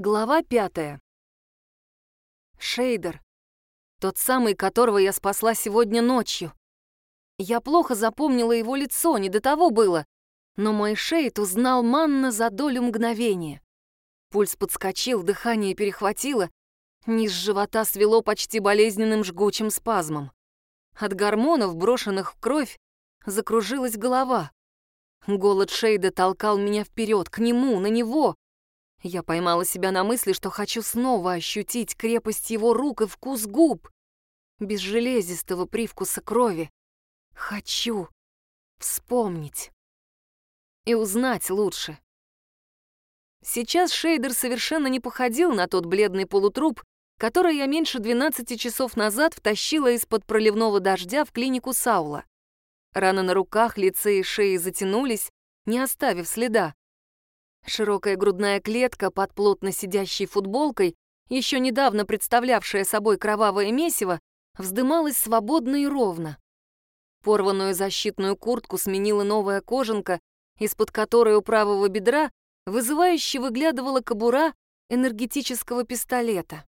Глава пятая. Шейдер. Тот самый, которого я спасла сегодня ночью. Я плохо запомнила его лицо, не до того было. Но мой Шейд узнал Манна за долю мгновения. Пульс подскочил, дыхание перехватило, низ живота свело почти болезненным жгучим спазмом. От гормонов, брошенных в кровь, закружилась голова. Голод Шейда толкал меня вперед, к нему, на него, я поймала себя на мысли, что хочу снова ощутить крепость его рук и вкус губ, без железистого привкуса крови. Хочу вспомнить и узнать лучше. Сейчас Шейдер совершенно не походил на тот бледный полутруп, который я меньше 12 часов назад втащила из-под проливного дождя в клинику Саула. Раны на руках, лице и шее затянулись, не оставив следа. Широкая грудная клетка под плотно сидящей футболкой, еще недавно представлявшая собой кровавое месиво, вздымалась свободно и ровно. Порванную защитную куртку сменила новая кожанка, из-под которой у правого бедра вызывающе выглядывала кобура энергетического пистолета.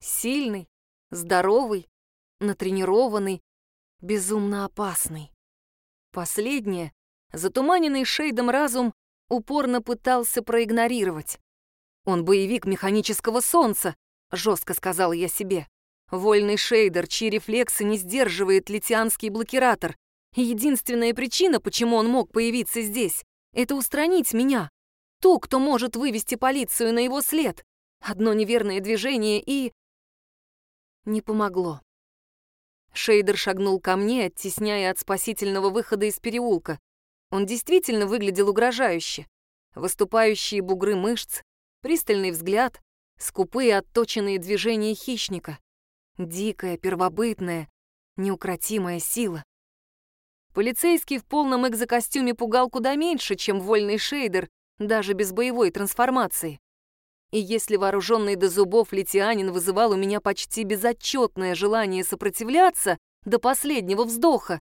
Сильный, здоровый, натренированный, безумно опасный. Последнее, затуманенный шейдом разум упорно пытался проигнорировать. «Он боевик механического солнца», — жестко сказал я себе. «Вольный шейдер, чьи рефлексы не сдерживает литианский блокиратор. единственная причина, почему он мог появиться здесь, это устранить меня. Ту, кто может вывести полицию на его след. Одно неверное движение и... Не помогло. Шейдер шагнул ко мне, оттесняя от спасительного выхода из переулка. Он действительно выглядел угрожающе. Выступающие бугры мышц, пристальный взгляд, скупые отточенные движения хищника. Дикая, первобытная, неукротимая сила. Полицейский в полном экзокостюме пугал куда меньше, чем вольный шейдер, даже без боевой трансформации. И если вооруженный до зубов литианин вызывал у меня почти безотчетное желание сопротивляться до последнего вздоха,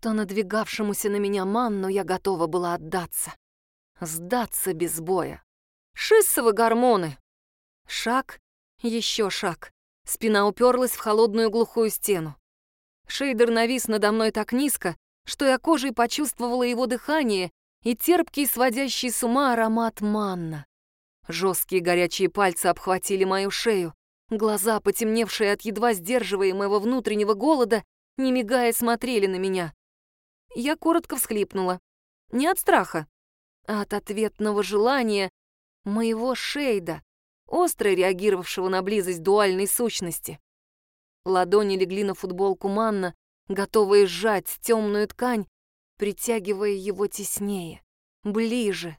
то надвигавшемуся на меня манну я готова была отдаться. Сдаться без боя. Шиссовы гормоны. Шаг, еще шаг. Спина уперлась в холодную глухую стену. Шейдер навис надо мной так низко, что я кожей почувствовала его дыхание и терпкий, сводящий с ума аромат манна. Жесткие горячие пальцы обхватили мою шею, глаза, потемневшие от едва сдерживаемого внутреннего голода, не мигая смотрели на меня. Я коротко всхлипнула. Не от страха, а от ответного желания моего Шейда, остро реагировавшего на близость дуальной сущности. Ладони легли на футболку Манна, готовые сжать темную ткань, притягивая его теснее, ближе.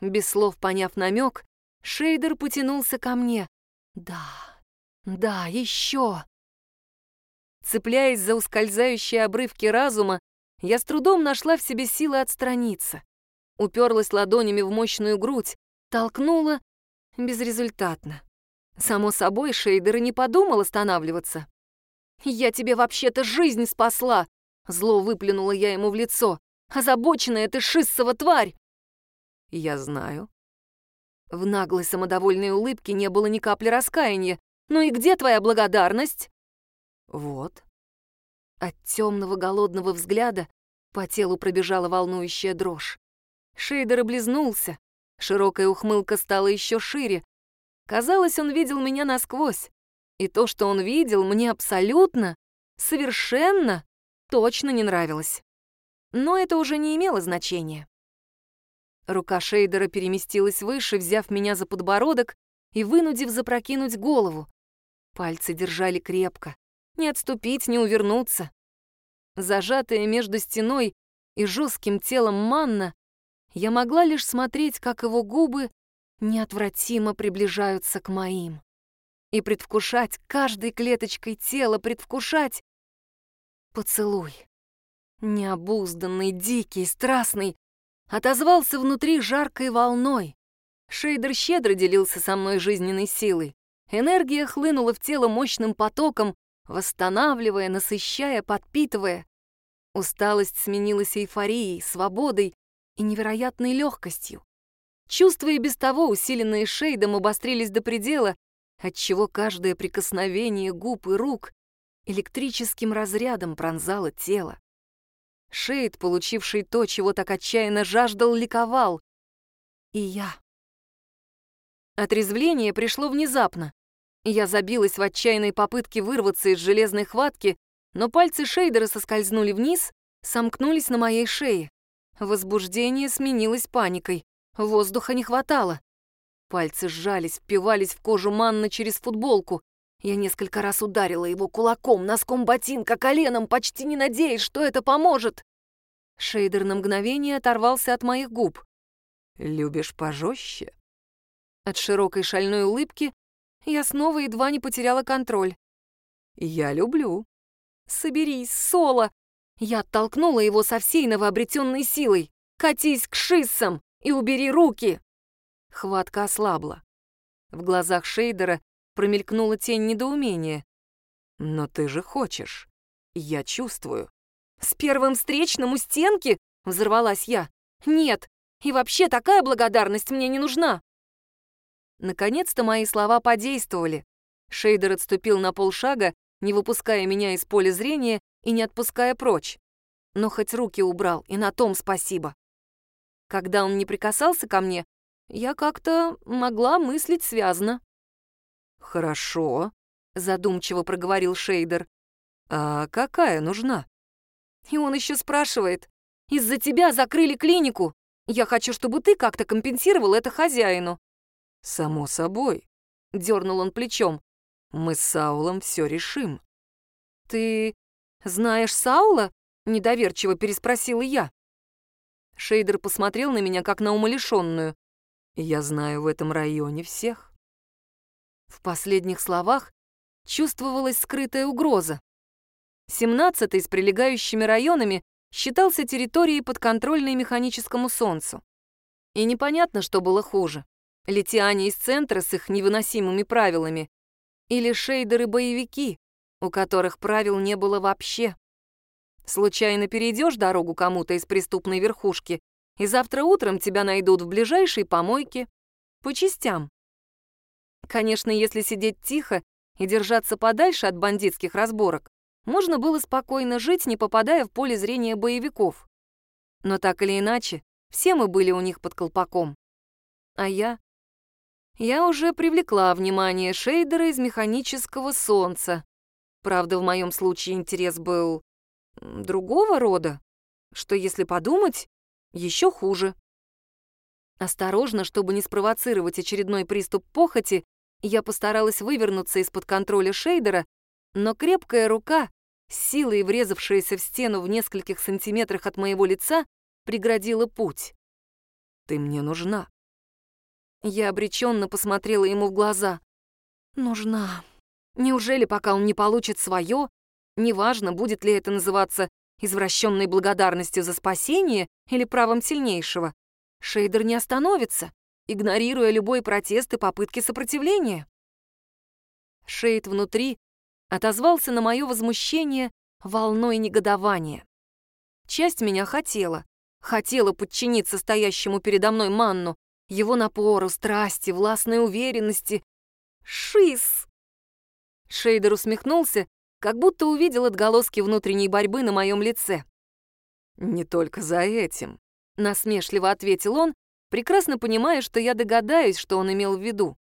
Без слов поняв намек, Шейдер потянулся ко мне. «Да, да, еще!» Цепляясь за ускользающие обрывки разума, я с трудом нашла в себе силы отстраниться. Уперлась ладонями в мощную грудь, толкнула безрезультатно. Само собой, Шейдер и не подумал останавливаться. «Я тебе вообще-то жизнь спасла!» Зло выплюнула я ему в лицо. «Озабоченная ты шиссова тварь!» «Я знаю». В наглой самодовольной улыбке не было ни капли раскаяния. «Ну и где твоя благодарность?» «Вот». От темного голодного взгляда по телу пробежала волнующая дрожь. Шейдер облизнулся. Широкая ухмылка стала еще шире. Казалось, он видел меня насквозь. И то, что он видел, мне абсолютно, совершенно, точно не нравилось. Но это уже не имело значения. Рука Шейдера переместилась выше, взяв меня за подбородок и вынудив запрокинуть голову. Пальцы держали крепко. Не отступить, не увернуться. Зажатая между стеной и жестким телом манна, я могла лишь смотреть, как его губы неотвратимо приближаются к моим. И предвкушать каждой клеточкой тела, предвкушать поцелуй. Необузданный, дикий, страстный, отозвался внутри жаркой волной. Шейдер щедро делился со мной жизненной силой. Энергия хлынула в тело мощным потоком, восстанавливая, насыщая, подпитывая. Усталость сменилась эйфорией, свободой и невероятной легкостью. Чувства и без того, усиленные шейдом, обострились до предела, отчего каждое прикосновение губ и рук электрическим разрядом пронзало тело. Шейд, получивший то, чего так отчаянно жаждал, ликовал. И я. Отрезвление пришло внезапно. Я забилась в отчаянной попытке вырваться из железной хватки, но пальцы Шейдера соскользнули вниз, сомкнулись на моей шее. Возбуждение сменилось паникой. Воздуха не хватало. Пальцы сжались, впивались в кожу манна через футболку. Я несколько раз ударила его кулаком, носком ботинка, коленом, почти не надеясь, что это поможет. Шейдер на мгновение оторвался от моих губ. «Любишь пожестче?» От широкой шальной улыбки я снова едва не потеряла контроль. «Я люблю». «Соберись, Соло!» Я оттолкнула его со всей новообретенной силой. «Катись к шиссам и убери руки!» Хватка ослабла. В глазах Шейдера промелькнула тень недоумения. «Но ты же хочешь. Я чувствую». «С первым встречным у стенки?» — взорвалась я. «Нет, и вообще такая благодарность мне не нужна». Наконец-то мои слова подействовали. Шейдер отступил на полшага, не выпуская меня из поля зрения и не отпуская прочь. Но хоть руки убрал, и на том спасибо. Когда он не прикасался ко мне, я как-то могла мыслить связно. «Хорошо», — задумчиво проговорил Шейдер. «А какая нужна?» И он еще спрашивает. «Из-за тебя закрыли клинику. Я хочу, чтобы ты как-то компенсировал это хозяину». «Само собой», — дернул он плечом. «Мы с Саулом все решим». «Ты знаешь Саула?» — недоверчиво переспросила я. Шейдер посмотрел на меня, как на умалишенную. «Я знаю в этом районе всех». В последних словах чувствовалась скрытая угроза. Семнадцатый с прилегающими районами считался территорией, подконтрольной механическому солнцу. И непонятно, что было хуже. Летиане из центра с их невыносимыми правилами или шейдеры-боевики, у которых правил не было вообще. Случайно перейдешь дорогу кому-то из преступной верхушки, и завтра утром тебя найдут в ближайшей помойке, по частям. Конечно, если сидеть тихо и держаться подальше от бандитских разборок, можно было спокойно жить, не попадая в поле зрения боевиков. Но так или иначе, все мы были у них под колпаком. А я? Я уже привлекла внимание шейдера из механического солнца. Правда, в моем случае интерес был другого рода, что, если подумать, еще хуже. Осторожно, чтобы не спровоцировать очередной приступ похоти, я постаралась вывернуться из-под контроля шейдера, но крепкая рука, силой врезавшаяся в стену в нескольких сантиметрах от моего лица, преградила путь. «Ты мне нужна». Я обреченно посмотрела ему в глаза. «Нужна. Неужели, пока он не получит свое, неважно, будет ли это называться извращенной благодарностью за спасение или правом сильнейшего, Шейдер не остановится?» игнорируя любой протест и попытки сопротивления. Шейд внутри отозвался на мое возмущение волной негодования. Часть меня хотела, хотела подчиниться стоящему передо мной манну, его напору, страсти, властной уверенности. Шиз! Шейдер усмехнулся, как будто увидел отголоски внутренней борьбы на моем лице. «Не только за этим», — насмешливо ответил он, прекрасно понимая, что я догадаюсь, что он имел в виду.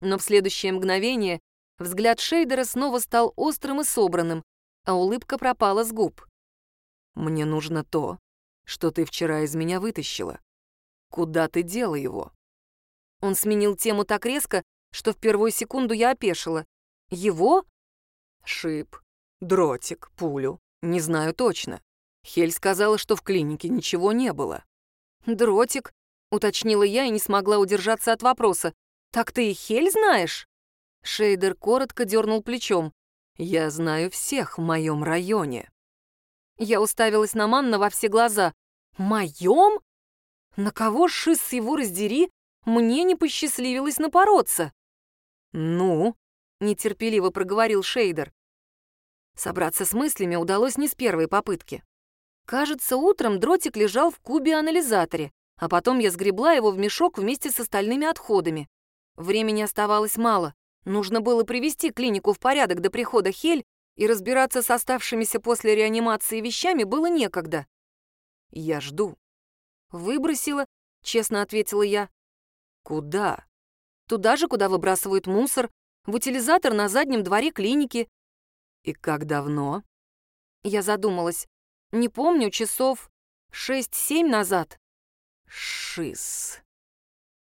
Но в следующее мгновение взгляд Шейдера снова стал острым и собранным, а улыбка пропала с губ. «Мне нужно то, что ты вчера из меня вытащила. Куда ты дела его?» Он сменил тему так резко, что в первую секунду я опешила. «Его?» «Шип, дротик, пулю. Не знаю точно. Хель сказала, что в клинике ничего не было». «Дротик? уточнила я и не смогла удержаться от вопроса. «Так ты и Хель знаешь?» Шейдер коротко дернул плечом. «Я знаю всех в моем районе». Я уставилась на Манна во все глаза. «Моем? На кого, шиз его раздери, мне не посчастливилось напороться?» «Ну?» — нетерпеливо проговорил Шейдер. Собраться с мыслями удалось не с первой попытки. Кажется, утром дротик лежал в кубе-анализаторе, а потом я сгребла его в мешок вместе с остальными отходами. Времени оставалось мало. Нужно было привести клинику в порядок до прихода Хель, и разбираться с оставшимися после реанимации вещами было некогда. «Я жду». «Выбросила», — честно ответила я. «Куда?» «Туда же, куда выбрасывают мусор, в утилизатор на заднем дворе клиники». «И как давно?» Я задумалась. Не помню, часов шесть-семь назад. Шиз.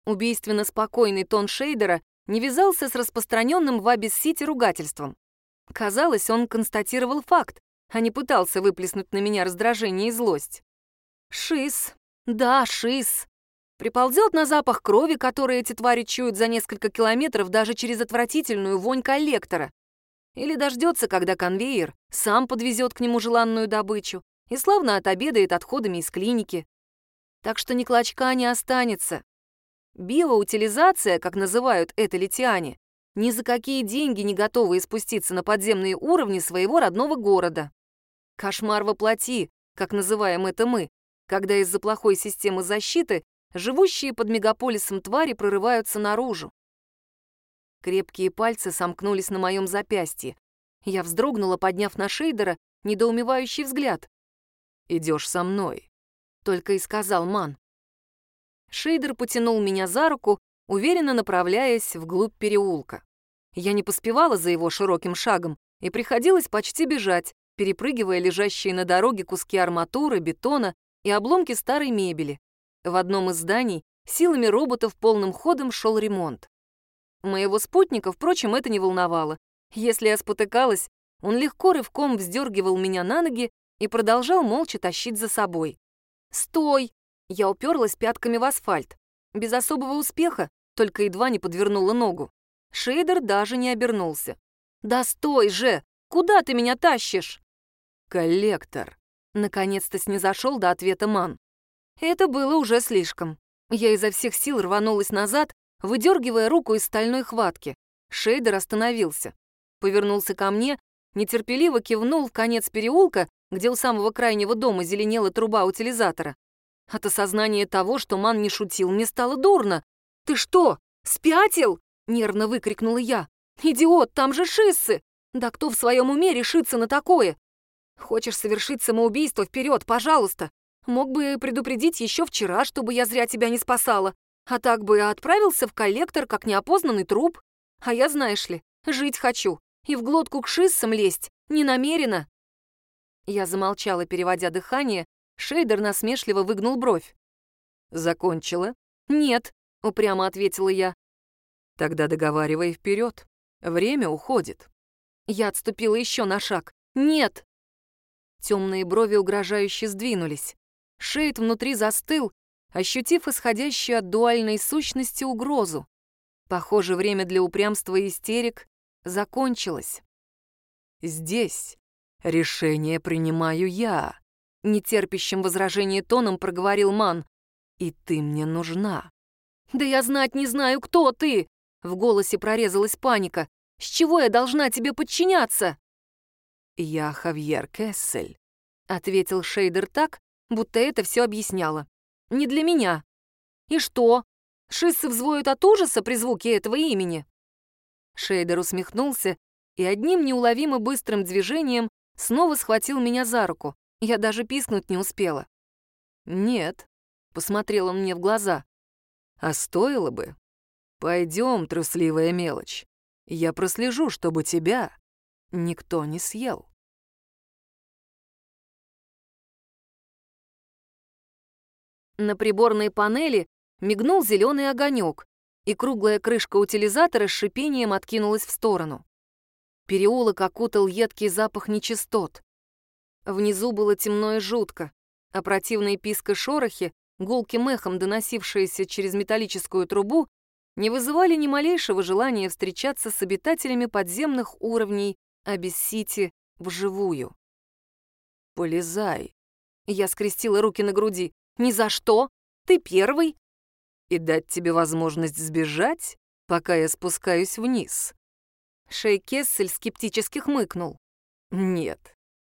Убийственно спокойный тон Шейдера не вязался с распространенным в Абис-Сити ругательством. Казалось, он констатировал факт, а не пытался выплеснуть на меня раздражение и злость. Шиз. Да, шиз. Приползет на запах крови, который эти твари чуют за несколько километров даже через отвратительную вонь коллектора. Или дождется, когда конвейер сам подвезет к нему желанную добычу и славно отобедает отходами из клиники. Так что ни клочка не останется. Биоутилизация, как называют это литиане, ни за какие деньги не готовы спуститься на подземные уровни своего родного города. Кошмар воплоти, как называем это мы, когда из-за плохой системы защиты живущие под мегаполисом твари прорываются наружу. Крепкие пальцы сомкнулись на моем запястье. Я вздрогнула, подняв на Шейдера недоумевающий взгляд. «Идешь со мной», — только и сказал Ман. Шейдер потянул меня за руку, уверенно направляясь вглубь переулка. Я не поспевала за его широким шагом, и приходилось почти бежать, перепрыгивая лежащие на дороге куски арматуры, бетона и обломки старой мебели. В одном из зданий силами роботов полным ходом шел ремонт. Моего спутника, впрочем, это не волновало. Если я спотыкалась, он легко рывком вздергивал меня на ноги и продолжал молча тащить за собой. «Стой!» Я уперлась пятками в асфальт. Без особого успеха, только едва не подвернула ногу. Шейдер даже не обернулся. «Да стой же! Куда ты меня тащишь?» «Коллектор!» Наконец-то снизошел до ответа Ман. Это было уже слишком. Я изо всех сил рванулась назад, выдергивая руку из стальной хватки. Шейдер остановился. Повернулся ко мне, нетерпеливо кивнул в конец переулка, где у самого крайнего дома зеленела труба утилизатора. От осознания того, что Ман не шутил, мне стало дурно. «Ты что, спятил?» — нервно выкрикнула я. «Идиот, там же шиссы! Да кто в своем уме решится на такое? Хочешь совершить самоубийство, вперед, пожалуйста! Мог бы предупредить еще вчера, чтобы я зря тебя не спасала. А так бы отправился в коллектор, как неопознанный труп. А я, знаешь ли, жить хочу. И в глотку к шиссам лезть не намерена. Я замолчала, переводя дыхание. Шейдер насмешливо выгнул бровь. «Закончила?» «Нет», — упрямо ответила я. «Тогда договаривай вперед. Время уходит». Я отступила еще на шаг. «Нет!» Темные брови угрожающе сдвинулись. Шейд внутри застыл, ощутив исходящую от дуальной сущности угрозу. Похоже, время для упрямства и истерик закончилось. «Здесь решение принимаю я», — нетерпящим возражения тоном проговорил Ман. «И ты мне нужна». «Да я знать не знаю, кто ты!» В голосе прорезалась паника. «С чего я должна тебе подчиняться?» «Я Хавьер Кессель», — ответил Шейдер так, будто это все объясняло. Не для меня. И что? Шиссы взвоют от ужаса при звуке этого имени? Шейдер усмехнулся и одним неуловимо быстрым движением снова схватил меня за руку. Я даже пискнуть не успела. «Нет», — посмотрел он мне в глаза. «А стоило бы. Пойдем, трусливая мелочь. Я прослежу, чтобы тебя никто не съел». На приборной панели мигнул зеленый огонек, и круглая крышка утилизатора с шипением откинулась в сторону. Переулок окутал едкий запах нечистот. Внизу было темно и жутко, а противные писк и шорохи, гулким эхом доносившиеся через металлическую трубу, не вызывали ни малейшего желания встречаться с обитателями подземных уровней Абиссити вживую. «Полезай!» Я скрестила руки на груди. «Ни за что! Ты первый!» «И дать тебе возможность сбежать, пока я спускаюсь вниз?» Шей Кессель скептически хмыкнул. «Нет,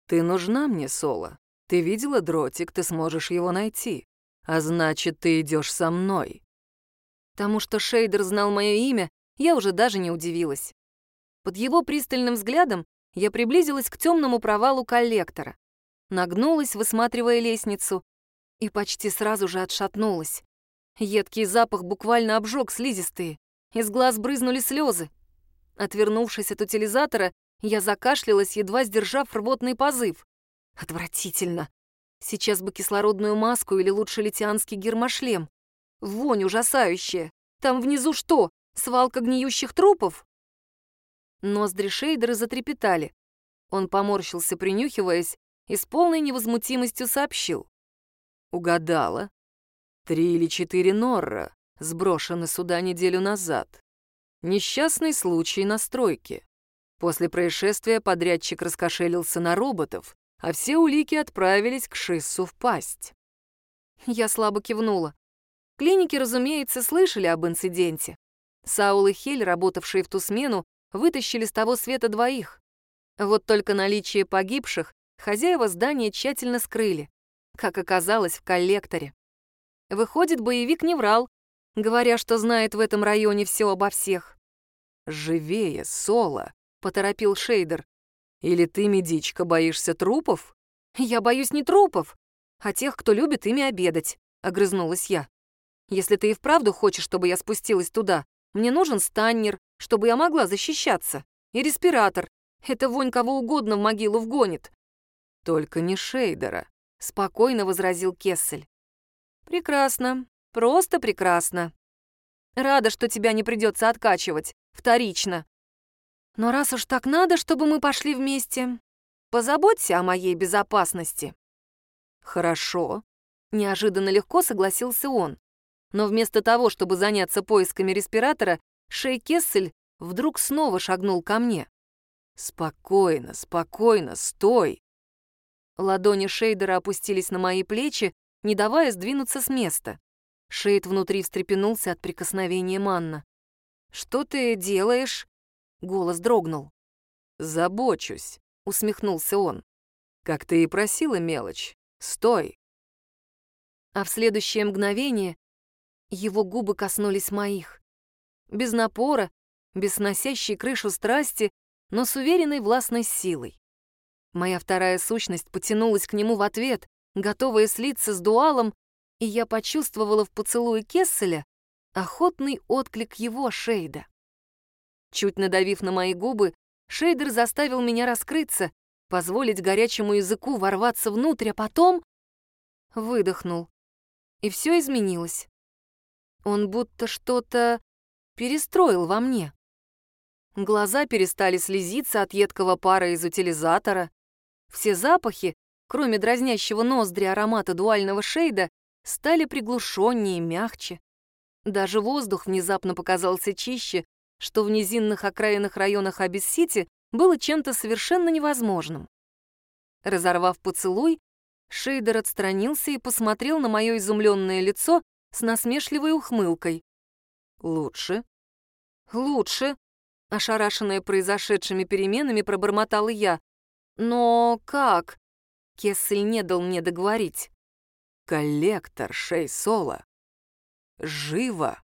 ты нужна мне, Соло. Ты видела дротик, ты сможешь его найти. а значит, ты идешь со мной». Тому, что Шейдер знал мое имя, я уже даже не удивилась. Под его пристальным взглядом я приблизилась к темному провалу коллектора, нагнулась, высматривая лестницу, и почти сразу же отшатнулась. Едкий запах буквально обжег слизистые, из глаз брызнули слезы. Отвернувшись от утилизатора, я закашлялась, едва сдержав рвотный позыв. Отвратительно. Сейчас бы кислородную маску или лучше литианский гермошлем. Вонь ужасающая. Там внизу что, свалка гниющих трупов? Ноздри Шейдера затрепетали. Он поморщился, принюхиваясь, и с полной невозмутимостью сообщил. Угадала. Три или четыре норра сброшены сюда неделю назад. Несчастный случай на стройке. После происшествия подрядчик раскошелился на роботов, а все улики отправились к Шиссу в пасть. Я слабо кивнула. Клиники, разумеется, слышали об инциденте. Саул и Хель, работавшие в ту смену, вытащили с того света двоих. Вот только наличие погибших хозяева здания тщательно скрыли, как оказалось в коллекторе. Выходит, боевик не врал, говоря, что знает в этом районе все обо всех. «Живее, Соло!» — поторопил Шейдер. Или ты, медичка, боишься трупов? Я боюсь не трупов, а тех, кто любит ими обедать, огрызнулась я. Если ты и вправду хочешь, чтобы я спустилась туда, мне нужен станнер, чтобы я могла защищаться, и респиратор. Это вонь кого угодно в могилу вгонит. Только не Шейдера, спокойно возразил Кессель. Прекрасно, просто прекрасно. Рада, что тебя не придется откачивать, вторично. Но раз уж так надо, чтобы мы пошли вместе, позаботься о моей безопасности». «Хорошо», — неожиданно легко согласился он. Но вместо того, чтобы заняться поисками респиратора, Шей Кессель вдруг снова шагнул ко мне. «Спокойно, спокойно, стой!» Ладони Шейдера опустились на мои плечи, не давая сдвинуться с места. Шейд внутри встрепенулся от прикосновения Манна. «Что ты делаешь?» Голос дрогнул. «Забочусь», — усмехнулся он. «Как ты и просила, мелочь. Стой!» А в следующее мгновение его губы коснулись моих. Без напора, без сносящей крышу страсти, но с уверенной властной силой. Моя вторая сущность потянулась к нему в ответ, готовая слиться с дуалом, и я почувствовала в поцелуе Кесселя охотный отклик его Шейда. Чуть надавив на мои губы, Шейдер заставил меня раскрыться, позволить горячему языку ворваться внутрь, а потом выдохнул. И все изменилось. Он будто что-то перестроил во мне. Глаза перестали слезиться от едкого пара из утилизатора. Все запахи, кроме дразнящего ноздри аромата дуального шейда, стали приглушеннее мягче. Даже воздух внезапно показался чище, что в низинных окраинных районах Абис-Сити было чем-то совершенно невозможным. Разорвав поцелуй, Шейдер отстранился и посмотрел на мое изумленное лицо с насмешливой ухмылкой. «Лучше?» «Лучше», — ошарашенная произошедшими переменами, пробормотала я. «Но как?» Кессель не дал мне договорить. «Коллектор Шей Соло. Живо!»